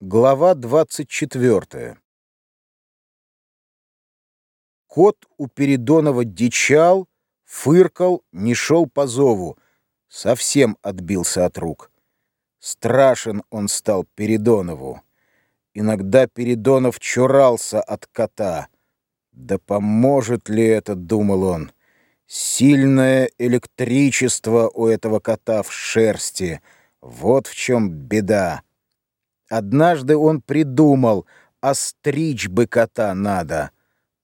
Глава 24. Кот у Передонова дичал, фыркал, не шел по зову, совсем отбился от рук. Страшен он стал Передонову. Иногда Передонов чурался от кота. Да поможет ли это, думал он. Сильное электричество у этого кота в шерсти. Вот в чем беда. Однажды он придумал, остричь бы кота надо.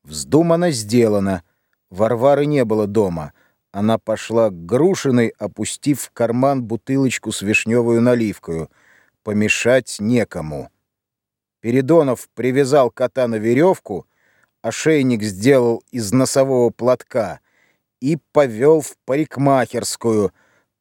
Вздумано сделано. Варвары не было дома. Она пошла к Грушиной, опустив в карман бутылочку с вишневую наливкою. Помешать некому. Передонов привязал кота на веревку, ошейник сделал из носового платка и повел в парикмахерскую.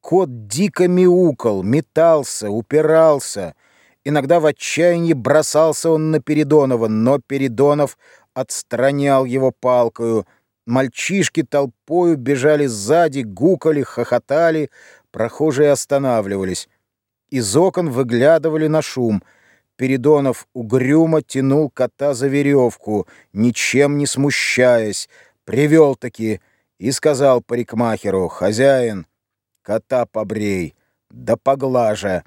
Кот дико мяукал, метался, упирался — Иногда в отчаянии бросался он на Передонова, но Передонов отстранял его палкою. Мальчишки толпою бежали сзади, гукали, хохотали, прохожие останавливались. Из окон выглядывали на шум. Передонов угрюмо тянул кота за веревку, ничем не смущаясь, привел-таки и сказал парикмахеру, «Хозяин, кота побрей, да поглажа».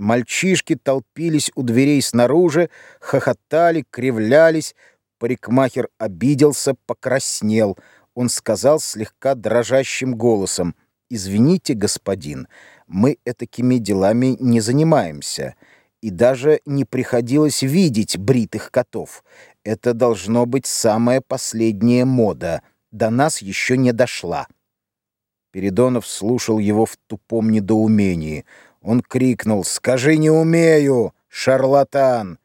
Мальчишки толпились у дверей снаружи, хохотали, кривлялись. Парикмахер обиделся, покраснел. Он сказал слегка дрожащим голосом, «Извините, господин, мы этакими делами не занимаемся, и даже не приходилось видеть бритых котов. Это должно быть самая последняя мода, до нас еще не дошла». Передонов слушал его в тупом недоумении — он крикнул «Скажи, не умею, шарлатан!»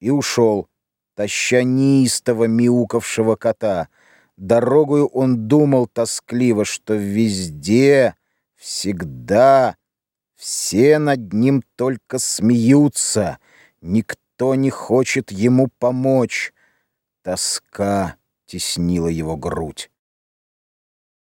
и ушел, таща неистово мяукавшего кота. Дорогою он думал тоскливо, что везде, всегда, все над ним только смеются, никто не хочет ему помочь. Тоска теснила его грудь.